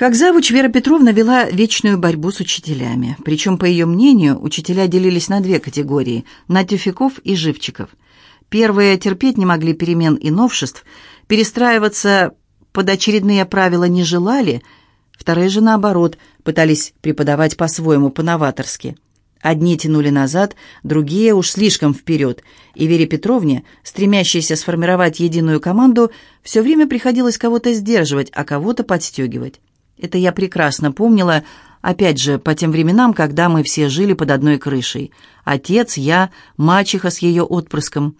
Как завуч Вера Петровна вела вечную борьбу с учителями. Причем, по ее мнению, учителя делились на две категории – на тюфяков и живчиков. Первые терпеть не могли перемен и новшеств, перестраиваться под очередные правила не желали, вторые же, наоборот, пытались преподавать по-своему, по-новаторски. Одни тянули назад, другие уж слишком вперед, и Вере Петровне, стремящейся сформировать единую команду, все время приходилось кого-то сдерживать, а кого-то подстегивать. Это я прекрасно помнила, опять же, по тем временам, когда мы все жили под одной крышей. Отец, я, мачеха с ее отпрыском.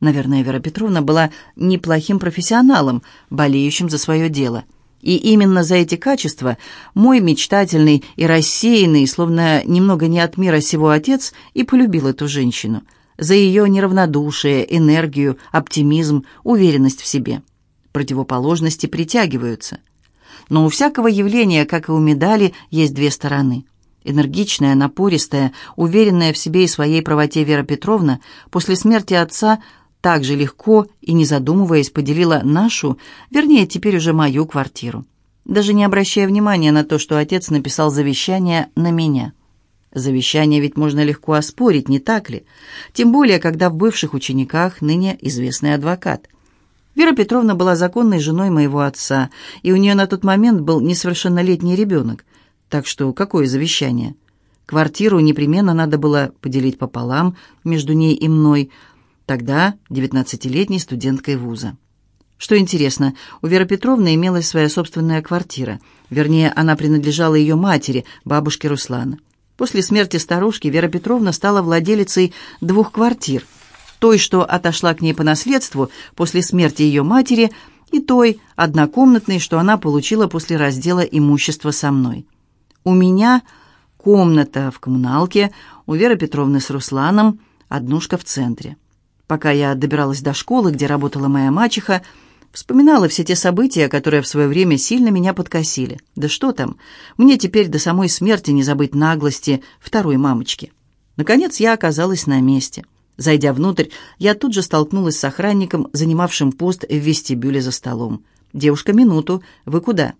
Наверное, Вера Петровна была неплохим профессионалом, болеющим за свое дело. И именно за эти качества мой мечтательный и рассеянный, словно немного не от мира сего отец, и полюбил эту женщину. За ее неравнодушие, энергию, оптимизм, уверенность в себе. Противоположности притягиваются – но у всякого явления, как и у медали, есть две стороны. Энергичная, напористая, уверенная в себе и своей правоте Вера Петровна после смерти отца так же легко и не задумываясь поделила нашу, вернее, теперь уже мою квартиру, даже не обращая внимания на то, что отец написал завещание на меня. Завещание ведь можно легко оспорить, не так ли? Тем более, когда в бывших учениках ныне известный адвокат – Вера Петровна была законной женой моего отца, и у нее на тот момент был несовершеннолетний ребенок. Так что какое завещание? Квартиру непременно надо было поделить пополам между ней и мной, тогда девятнадцатилетней студенткой вуза. Что интересно, у Веры Петровны имелась своя собственная квартира. Вернее, она принадлежала ее матери, бабушке Руслана. После смерти старушки Вера Петровна стала владелицей двух квартир – той, что отошла к ней по наследству после смерти ее матери, и той, однокомнатной, что она получила после раздела имущества со мной. У меня комната в коммуналке, у Веры Петровны с Русланом, однушка в центре. Пока я добиралась до школы, где работала моя мачеха, вспоминала все те события, которые в свое время сильно меня подкосили. Да что там, мне теперь до самой смерти не забыть наглости второй мамочки. Наконец я оказалась на месте. Зайдя внутрь, я тут же столкнулась с охранником, занимавшим пост в вестибюле за столом. «Девушка, минуту. Вы куда?»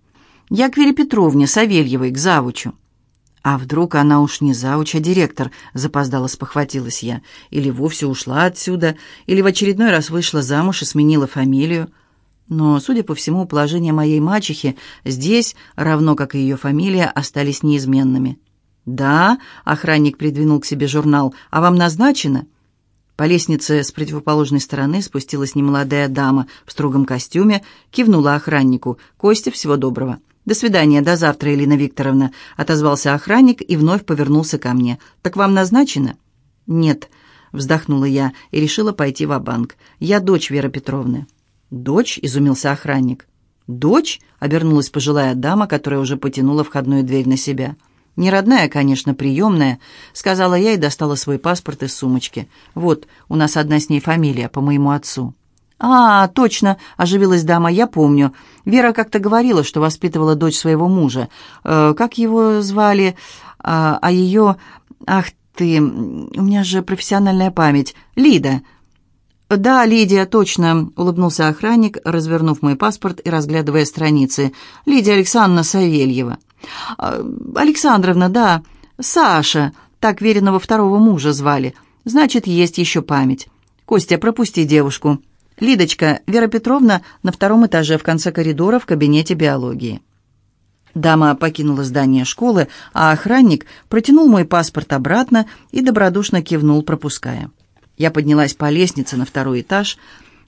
«Я к Вере Петровне, Савельевой, к завучу». «А вдруг она уж не завуч, а директор?» — запоздала спохватилась я. «Или вовсе ушла отсюда, или в очередной раз вышла замуж и сменила фамилию». Но, судя по всему, положение моей мачехи здесь, равно как и ее фамилия, остались неизменными. «Да», — охранник придвинул к себе журнал, — «а вам назначено?» По лестнице с противоположной стороны спустилась немолодая дама в строгом костюме, кивнула охраннику. «Костя, всего доброго». «До свидания, до завтра, Елена Викторовна», — отозвался охранник и вновь повернулся ко мне. «Так вам назначено?» «Нет», — вздохнула я и решила пойти в банк «Я дочь Веры Петровны». «Дочь?» — изумился охранник. «Дочь?» — обернулась пожилая дама, которая уже потянула входную дверь на себя. «Дочь?» «Не родная, конечно, приемная», — сказала я и достала свой паспорт из сумочки. «Вот, у нас одна с ней фамилия, по моему отцу». «А, точно», — оживилась дама, — «я помню. Вера как-то говорила, что воспитывала дочь своего мужа. Э, как его звали? А, а ее... Ах ты, у меня же профессиональная память. Лида». «Да, Лидия, точно», — улыбнулся охранник, развернув мой паспорт и разглядывая страницы. «Лидия Александровна Савельева». А, «Александровна, да. Саша. Так веренного второго мужа звали. Значит, есть еще память. Костя, пропусти девушку. Лидочка, Вера Петровна на втором этаже в конце коридора в кабинете биологии». Дама покинула здание школы, а охранник протянул мой паспорт обратно и добродушно кивнул, пропуская. Я поднялась по лестнице на второй этаж.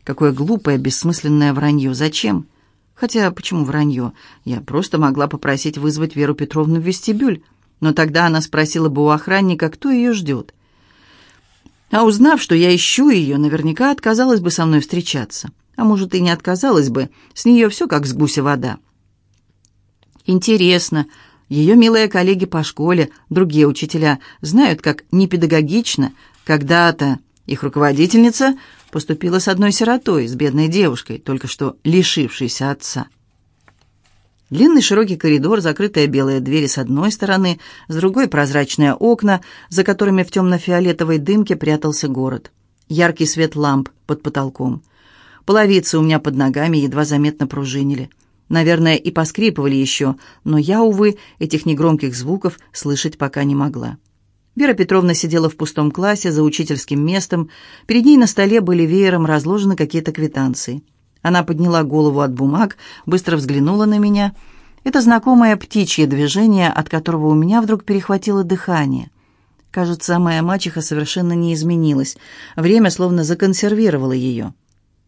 Какое глупое, бессмысленное вранье. Зачем? Хотя, почему вранье? Я просто могла попросить вызвать Веру Петровну в вестибюль. Но тогда она спросила бы у охранника, кто ее ждет. А узнав, что я ищу ее, наверняка отказалась бы со мной встречаться. А может, и не отказалась бы. С нее все как с гуся вода. Интересно, ее милые коллеги по школе, другие учителя, знают, как непедагогично когда-то их руководительница поступила с одной сиротой, с бедной девушкой, только что лишившейся отца. Длинный широкий коридор, закрытые белые двери с одной стороны, с другой прозрачные окна, за которыми в темно-фиолетовой дымке прятался город. Яркий свет ламп под потолком. Половицы у меня под ногами едва заметно пружинили. Наверное, и поскрипывали еще, но я, увы, этих негромких звуков слышать пока не могла. Вера Петровна сидела в пустом классе за учительским местом. Перед ней на столе были веером разложены какие-то квитанции. Она подняла голову от бумаг, быстро взглянула на меня. Это знакомое птичье движение, от которого у меня вдруг перехватило дыхание. Кажется, моя мачеха совершенно не изменилась. Время словно законсервировало ее.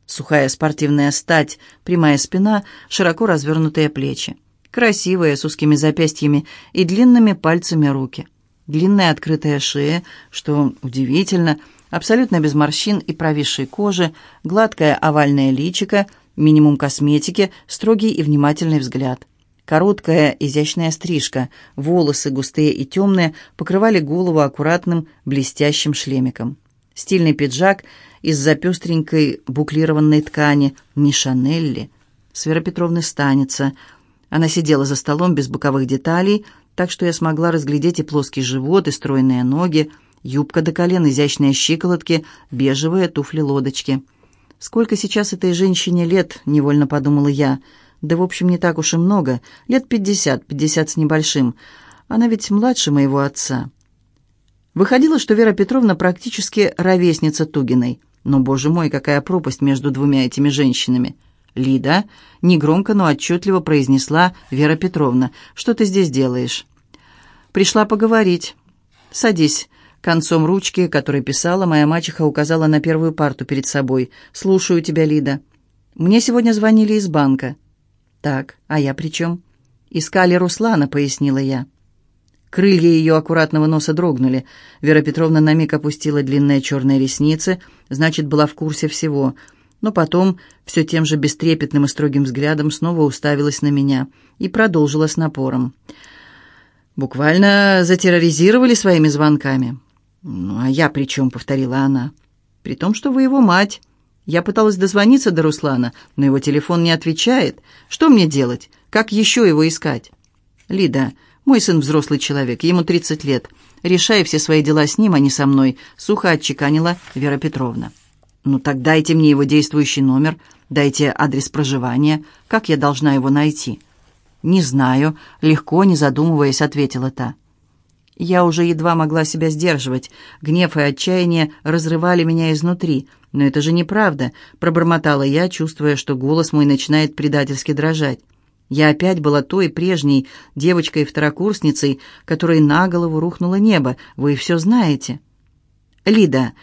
Сухая спортивная стать, прямая спина, широко развернутые плечи. Красивые, с узкими запястьями и длинными пальцами руки. Длинная открытая шея, что удивительно, абсолютно без морщин и провисшей кожи, гладкое овальное личико, минимум косметики, строгий и внимательный взгляд. Короткая изящная стрижка, волосы густые и темные покрывали голову аккуратным блестящим шлемиком. Стильный пиджак из-за пестренькой буклированной ткани, не Шанелли. С Вера Петровны станется. Она сидела за столом без боковых деталей, так что я смогла разглядеть и плоский живот, и стройные ноги, юбка до колен, изящные щиколотки, бежевые туфли-лодочки. «Сколько сейчас этой женщине лет?» — невольно подумала я. «Да, в общем, не так уж и много. Лет пятьдесят, пятьдесят с небольшим. Она ведь младше моего отца». Выходило, что Вера Петровна практически ровесница Тугиной. Но, боже мой, какая пропасть между двумя этими женщинами. «Лида», — негромко, но отчетливо произнесла Вера Петровна, — «что ты здесь делаешь?» «Пришла поговорить». «Садись». Концом ручки, которой писала, моя мачеха указала на первую парту перед собой. «Слушаю тебя, Лида». «Мне сегодня звонили из банка». «Так, а я при чем?» «Искали Руслана», — пояснила я. Крылья ее аккуратного носа дрогнули. Вера Петровна на миг опустила длинные черные ресницы, значит, была в курсе всего. Но потом, все тем же бестрепетным и строгим взглядом, снова уставилась на меня и продолжила с напором. «Буквально затерроризировали своими звонками». «Ну, а я при чем?» — повторила она. «При том, что вы его мать. Я пыталась дозвониться до Руслана, но его телефон не отвечает. Что мне делать? Как еще его искать?» «Лида, мой сын взрослый человек, ему 30 лет. Решай все свои дела с ним, а не со мной», — сухо отчеканила Вера Петровна. «Ну так дайте мне его действующий номер, дайте адрес проживания. Как я должна его найти?» «Не знаю», — легко, не задумываясь, ответила та. Я уже едва могла себя сдерживать. Гнев и отчаяние разрывали меня изнутри. «Но это же неправда», — пробормотала я, чувствуя, что голос мой начинает предательски дрожать. Я опять была той прежней девочкой-второкурсницей, которой на голову рухнуло небо. Вы все знаете. Лида,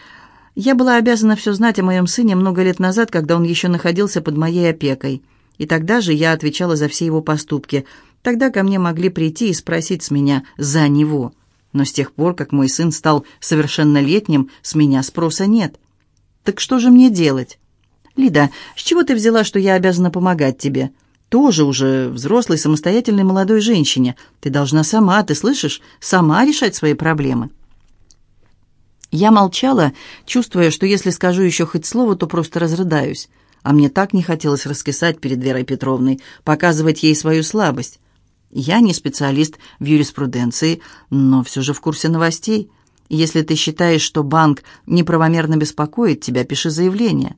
я была обязана все знать о моем сыне много лет назад, когда он еще находился под моей опекой. И тогда же я отвечала за все его поступки. Тогда ко мне могли прийти и спросить с меня за него. Но с тех пор, как мой сын стал совершеннолетним, с меня спроса нет. Так что же мне делать? Лида, с чего ты взяла, что я обязана помогать тебе? тоже уже взрослой, самостоятельной молодой женщине. Ты должна сама, ты слышишь, сама решать свои проблемы». Я молчала, чувствуя, что если скажу еще хоть слово, то просто разрыдаюсь. А мне так не хотелось раскисать перед Верой Петровной, показывать ей свою слабость. Я не специалист в юриспруденции, но все же в курсе новостей. Если ты считаешь, что банк неправомерно беспокоит тебя, пиши заявление.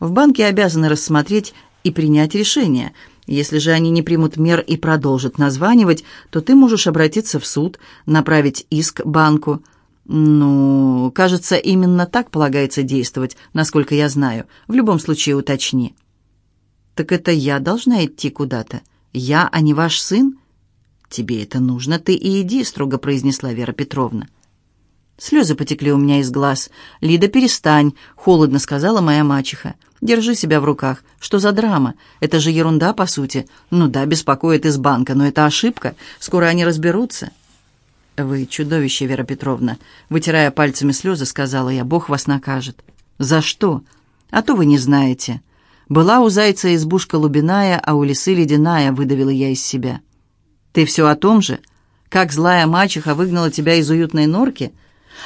В банке обязаны рассмотреть и принять решение – если же они не примут мер и продолжат названивать, то ты можешь обратиться в суд, направить иск банку. Ну, кажется, именно так полагается действовать, насколько я знаю. В любом случае уточни. Так это я должна идти куда-то? Я, а не ваш сын? Тебе это нужно, ты и иди, строго произнесла Вера Петровна. Слезы потекли у меня из глаз. «Лида, перестань», — холодно сказала моя мачеха. Держи себя в руках. Что за драма? Это же ерунда, по сути. Ну да, беспокоит из банка, но это ошибка. Скоро они разберутся. Вы чудовище, Вера Петровна. Вытирая пальцами слезы, сказала я, Бог вас накажет. За что? А то вы не знаете. Была у зайца избушка лубиная, а у лисы ледяная, выдавила я из себя. Ты все о том же? Как злая мачеха выгнала тебя из уютной норки —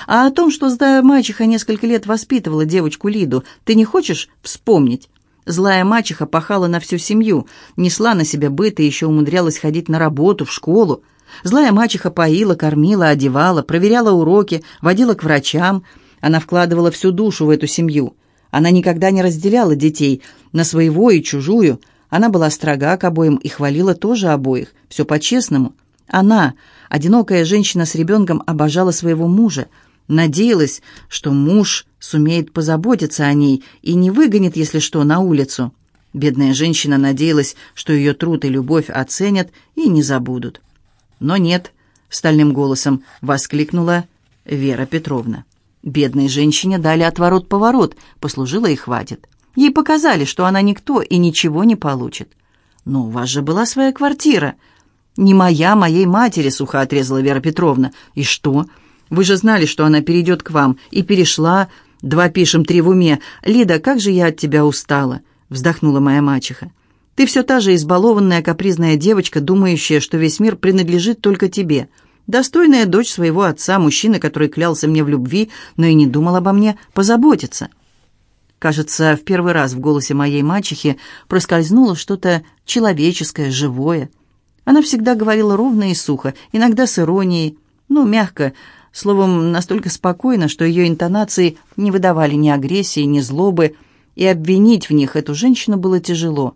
а о том, что злая мачеха несколько лет воспитывала девочку Лиду, ты не хочешь вспомнить? Злая мачеха пахала на всю семью, несла на себя быт и еще умудрялась ходить на работу, в школу. Злая мачеха поила, кормила, одевала, проверяла уроки, водила к врачам. Она вкладывала всю душу в эту семью. Она никогда не разделяла детей на своего и чужую. Она была строга к обоим и хвалила тоже обоих, все по-честному. Она, одинокая женщина с ребенком, обожала своего мужа, надеялась, что муж сумеет позаботиться о ней и не выгонит, если что, на улицу. Бедная женщина надеялась, что ее труд и любовь оценят и не забудут. Но нет, стальным голосом воскликнула Вера Петровна. Бедной женщине дали отворот-поворот, послужила и хватит. Ей показали, что она никто и ничего не получит. «Но у вас же была своя квартира». «Не моя, моей матери», — сухо отрезала Вера Петровна. «И что? Вы же знали, что она перейдет к вам. И перешла. Два пишем, три в уме. Лида, как же я от тебя устала!» — вздохнула моя мачеха. «Ты все та же избалованная капризная девочка, думающая, что весь мир принадлежит только тебе. Достойная дочь своего отца, мужчина, который клялся мне в любви, но и не думал обо мне позаботиться». Кажется, в первый раз в голосе моей мачехи проскользнуло что-то человеческое, живое. Она всегда говорила ровно и сухо, иногда с иронией, ну, мягко, словом, настолько спокойно, что ее интонации не выдавали ни агрессии, ни злобы, и обвинить в них эту женщину было тяжело.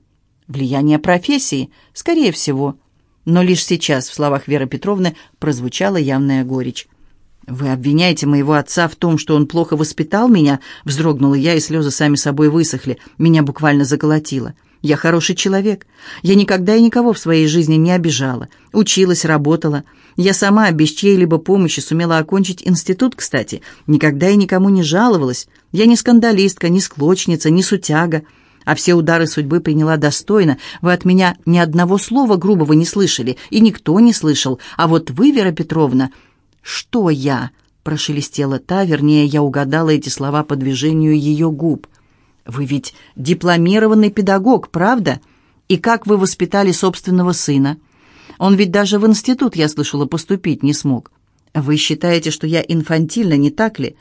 Влияние профессии, скорее всего. Но лишь сейчас в словах Веры Петровны прозвучала явная горечь. «Вы обвиняете моего отца в том, что он плохо воспитал меня?» Вздрогнула я, и слезы сами собой высохли. Меня буквально заколотило. «Я хороший человек. Я никогда и никого в своей жизни не обижала. Училась, работала. Я сама без чьей-либо помощи сумела окончить институт, кстати. Никогда и никому не жаловалась. Я не скандалистка, не склочница, не сутяга. А все удары судьбы приняла достойно. Вы от меня ни одного слова грубого не слышали, и никто не слышал. А вот вы, Вера Петровна, «Что я?» — прошелестела та, вернее, я угадала эти слова по движению ее губ. «Вы ведь дипломированный педагог, правда? И как вы воспитали собственного сына? Он ведь даже в институт, я слышала, поступить не смог. Вы считаете, что я инфантильна, не так ли?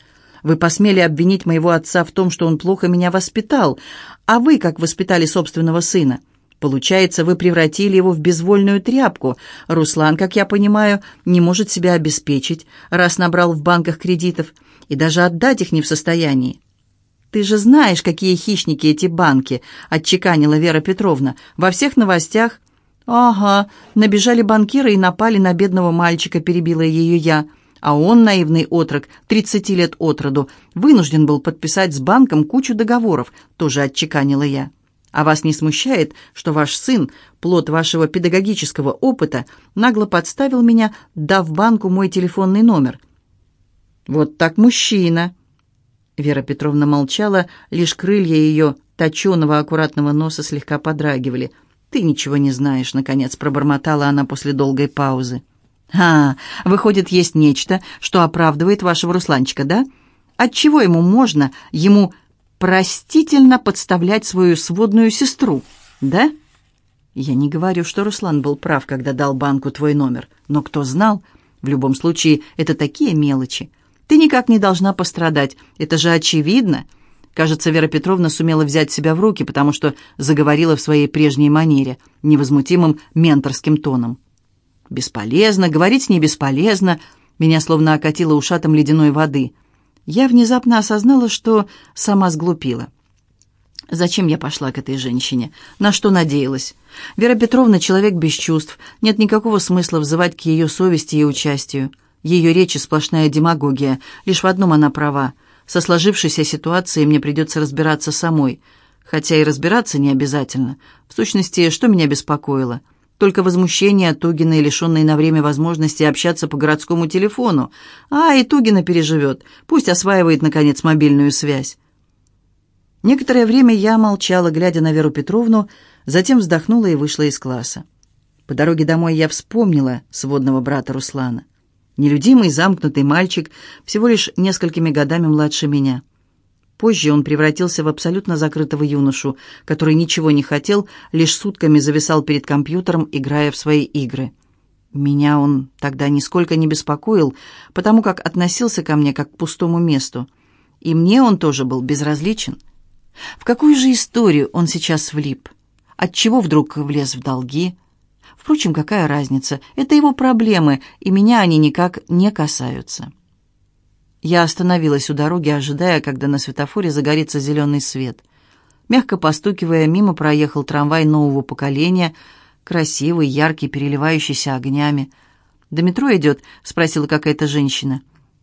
Вы посмели обвинить моего отца в том, что он плохо меня воспитал. А вы как воспитали собственного сына?» Получается, вы превратили его в безвольную тряпку. Руслан, как я понимаю, не может себя обеспечить, раз набрал в банках кредитов, и даже отдать их не в состоянии. «Ты же знаешь, какие хищники эти банки», — отчеканила Вера Петровна. «Во всех новостях...» «Ага, набежали банкиры и напали на бедного мальчика», — перебила ее я. А он, наивный отрок, 30 лет от роду, вынужден был подписать с банком кучу договоров, тоже отчеканила я. А вас не смущает, что ваш сын, плод вашего педагогического опыта, нагло подставил меня, дав банку мой телефонный номер? Вот так мужчина. Вера Петровна молчала, лишь крылья ее точеного аккуратного носа слегка подрагивали. «Ты ничего не знаешь», — наконец пробормотала она после долгой паузы. «А, выходит, есть нечто, что оправдывает вашего Русланчика, да? Отчего ему можно, ему простительно подставлять свою сводную сестру, да? Я не говорю, что Руслан был прав, когда дал банку твой номер, но кто знал? В любом случае, это такие мелочи. Ты никак не должна пострадать, это же очевидно. Кажется, Вера Петровна сумела взять себя в руки, потому что заговорила в своей прежней манере, невозмутимым менторским тоном. «Бесполезно, говорить с ней бесполезно», меня словно окатило ушатом ледяной воды – я внезапно осознала, что сама сглупила. Зачем я пошла к этой женщине? На что надеялась? Вера Петровна — человек без чувств. Нет никакого смысла взывать к ее совести и участию. Ее речи сплошная демагогия. Лишь в одном она права. Со сложившейся ситуацией мне придется разбираться самой. Хотя и разбираться не обязательно. В сущности, что меня беспокоило — только возмущение Тугиной, лишенной на время возможности общаться по городскому телефону. А, и Тугина переживет. Пусть осваивает, наконец, мобильную связь. Некоторое время я молчала, глядя на Веру Петровну, затем вздохнула и вышла из класса. По дороге домой я вспомнила сводного брата Руслана. Нелюдимый, замкнутый мальчик, всего лишь несколькими годами младше меня — Позже он превратился в абсолютно закрытого юношу, который ничего не хотел, лишь сутками зависал перед компьютером, играя в свои игры. Меня он тогда нисколько не беспокоил, потому как относился ко мне как к пустому месту. И мне он тоже был безразличен. В какую же историю он сейчас влип? Отчего вдруг влез в долги? Впрочем, какая разница? Это его проблемы, и меня они никак не касаются. Я остановилась у дороги, ожидая, когда на светофоре загорится зеленый свет. Мягко постукивая, мимо проехал трамвай нового поколения, красивый, яркий, переливающийся огнями. «До метро идет?» — спросила какая-то женщина.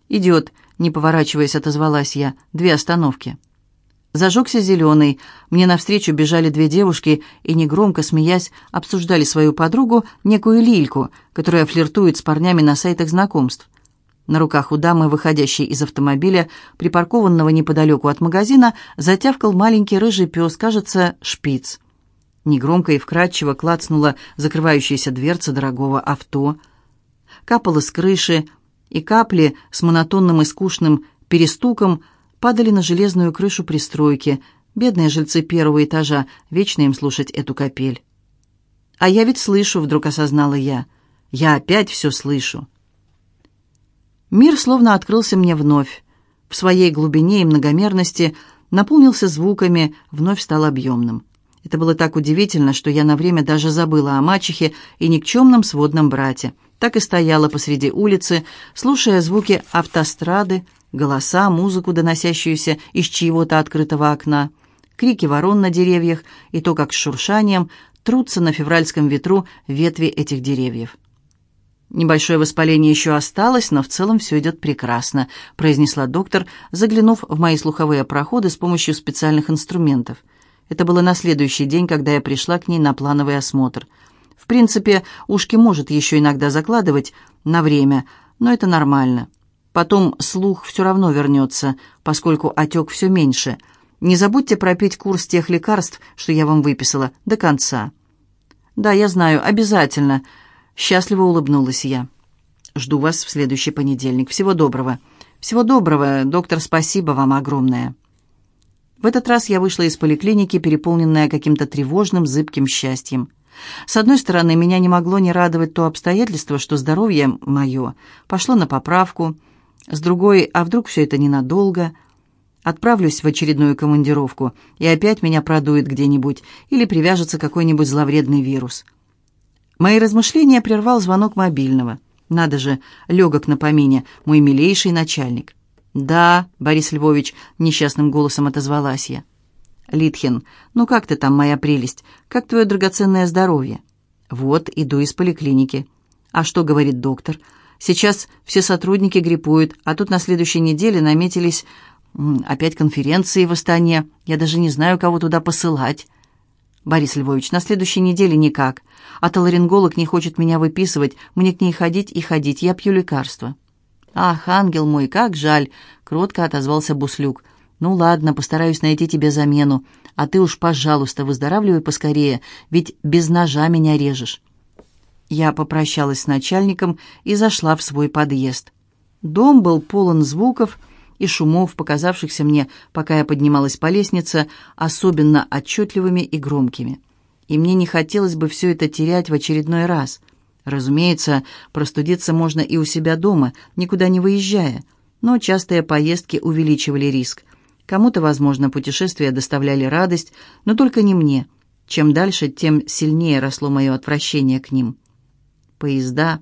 «Идет», — не поворачиваясь, отозвалась я. «Две остановки». Зажегся зеленый. Мне навстречу бежали две девушки и, негромко смеясь, обсуждали свою подругу, некую Лильку, которая флиртует с парнями на сайтах знакомств. На руках у дамы, выходящей из автомобиля, припаркованного неподалеку от магазина, затявкал маленький рыжий пес, кажется, шпиц. Негромко и вкрадчиво клацнула закрывающаяся дверца дорогого авто. Капало с крыши, и капли с монотонным и скучным перестуком падали на железную крышу пристройки. Бедные жильцы первого этажа, вечно им слушать эту капель. «А я ведь слышу», — вдруг осознала я. «Я опять все слышу». Мир словно открылся мне вновь. В своей глубине и многомерности наполнился звуками, вновь стал объемным. Это было так удивительно, что я на время даже забыла о мачехе и никчемном сводном брате. Так и стояла посреди улицы, слушая звуки автострады, голоса, музыку, доносящуюся из чьего-то открытого окна, крики ворон на деревьях и то, как с шуршанием трутся на февральском ветру ветви этих деревьев. «Небольшое воспаление еще осталось, но в целом все идет прекрасно», произнесла доктор, заглянув в мои слуховые проходы с помощью специальных инструментов. Это было на следующий день, когда я пришла к ней на плановый осмотр. В принципе, ушки может еще иногда закладывать на время, но это нормально. Потом слух все равно вернется, поскольку отек все меньше. Не забудьте пропить курс тех лекарств, что я вам выписала, до конца. Да, я знаю, обязательно. Счастливо улыбнулась я. Жду вас в следующий понедельник. Всего доброго. Всего доброго, доктор, спасибо вам огромное. В этот раз я вышла из поликлиники, переполненная каким-то тревожным, зыбким счастьем. С одной стороны, меня не могло не радовать то обстоятельство, что здоровье мое пошло на поправку – с другой, а вдруг все это ненадолго? Отправлюсь в очередную командировку, и опять меня продует где-нибудь, или привяжется какой-нибудь зловредный вирус. Мои размышления прервал звонок мобильного. Надо же, легок на помине, мой милейший начальник. «Да, Борис Львович», — несчастным голосом отозвалась я. «Литхин, ну как ты там, моя прелесть? Как твое драгоценное здоровье?» «Вот, иду из поликлиники». «А что говорит доктор?» Сейчас все сотрудники гриппуют, а тут на следующей неделе наметились опять конференции в Астане. Я даже не знаю, кого туда посылать. Борис Львович, на следующей неделе никак. А толаринголог не хочет меня выписывать. Мне к ней ходить и ходить. Я пью лекарства. Ах, ангел мой, как жаль, кротко отозвался Буслюк. Ну ладно, постараюсь найти тебе замену. А ты уж, пожалуйста, выздоравливай поскорее, ведь без ножа меня режешь. Я попрощалась с начальником и зашла в свой подъезд. Дом был полон звуков и шумов, показавшихся мне, пока я поднималась по лестнице, особенно отчетливыми и громкими. И мне не хотелось бы все это терять в очередной раз. Разумеется, простудиться можно и у себя дома, никуда не выезжая, но частые поездки увеличивали риск. Кому-то, возможно, путешествия доставляли радость, но только не мне. Чем дальше, тем сильнее росло мое отвращение к ним поезда.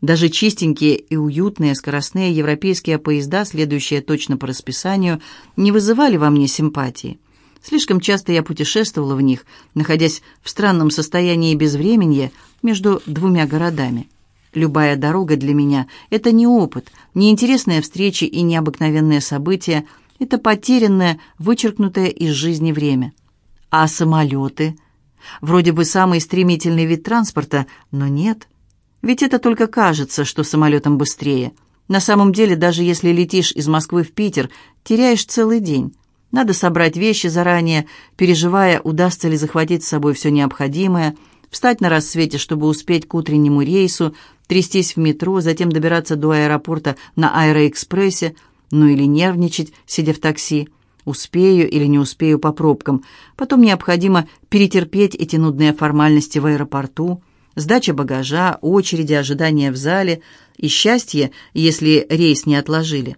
Даже чистенькие и уютные скоростные европейские поезда, следующие точно по расписанию, не вызывали во мне симпатии. Слишком часто я путешествовала в них, находясь в странном состоянии безвременья между двумя городами. Любая дорога для меня — это не опыт, не интересные встречи и необыкновенные события, это потерянное, вычеркнутое из жизни время. А самолеты — Вроде бы самый стремительный вид транспорта, но нет. Ведь это только кажется, что самолетом быстрее. На самом деле, даже если летишь из Москвы в Питер, теряешь целый день. Надо собрать вещи заранее, переживая, удастся ли захватить с собой все необходимое, встать на рассвете, чтобы успеть к утреннему рейсу, трястись в метро, затем добираться до аэропорта на аэроэкспрессе, ну или нервничать, сидя в такси. Успею или не успею по пробкам. Потом необходимо перетерпеть эти нудные формальности в аэропорту, сдача багажа, очереди, ожидания в зале и счастье, если рейс не отложили.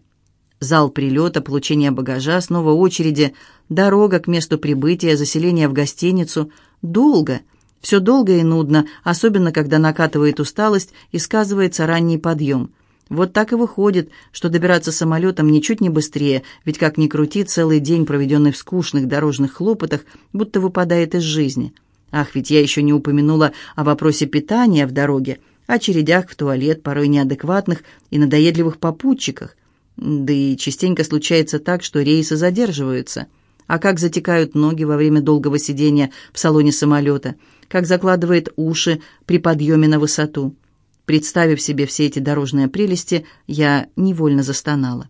Зал прилета, получение багажа, снова очереди, дорога к месту прибытия, заселение в гостиницу. Долго, все долго и нудно, особенно когда накатывает усталость и сказывается ранний подъем. Вот так и выходит, что добираться самолетом ничуть не быстрее, ведь как ни крути, целый день, проведенный в скучных дорожных хлопотах, будто выпадает из жизни. Ах, ведь я еще не упомянула о вопросе питания в дороге, очередях в туалет, порой неадекватных и надоедливых попутчиках. Да и частенько случается так, что рейсы задерживаются. А как затекают ноги во время долгого сидения в салоне самолета, как закладывает уши при подъеме на высоту. Представив себе все эти дорожные прелести, я невольно застонала.